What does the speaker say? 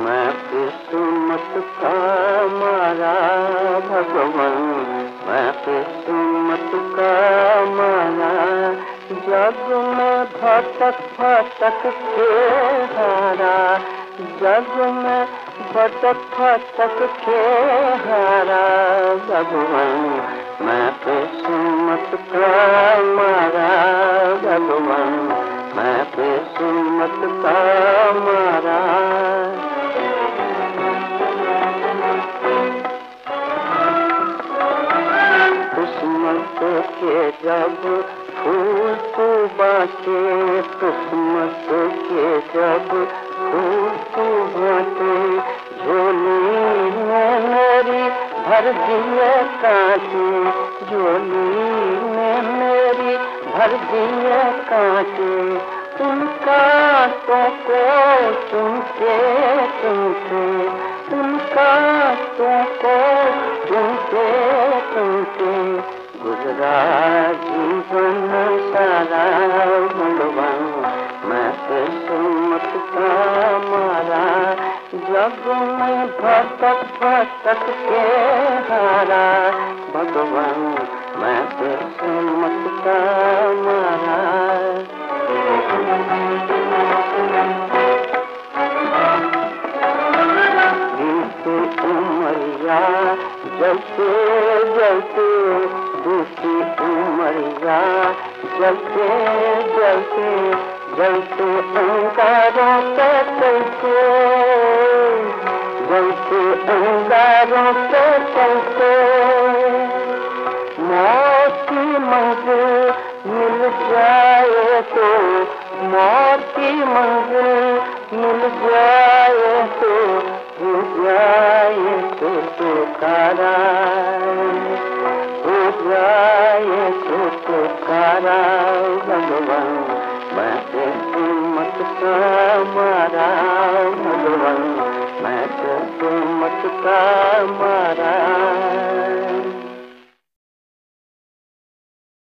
मैं किस्मत का मारा भगवान। मैं किस्मत का मारा। जग में भटक भटक के हारा। जग में भटक भटक के हारा भगवान। मैं किस्मत का मारा भगवान। मैं किस्मत का मारा। के जब फूल तो बाटे किस्मत के जब फूल तो बाटे झोली में मेरी भर दिए कांटे, झोली में मेरी भर दिए कांटे। उनका तो को चुनते चुनते जग में भटक भटक के हारा भगवान मैं तो सुमत का मारा उमरिया जलते जलते दूसरी उमरिया जलते जलते जलते अंगारों के अंगारों के चलते। मौत की मंजिल मिल जाए तो मौत की मंजिल मिल जाए तो हो जाए तो पुकारा। हो जाए तो पुकारा, भगवान, मैं तो सुमत का मारा। भगवान मैं तो का मारा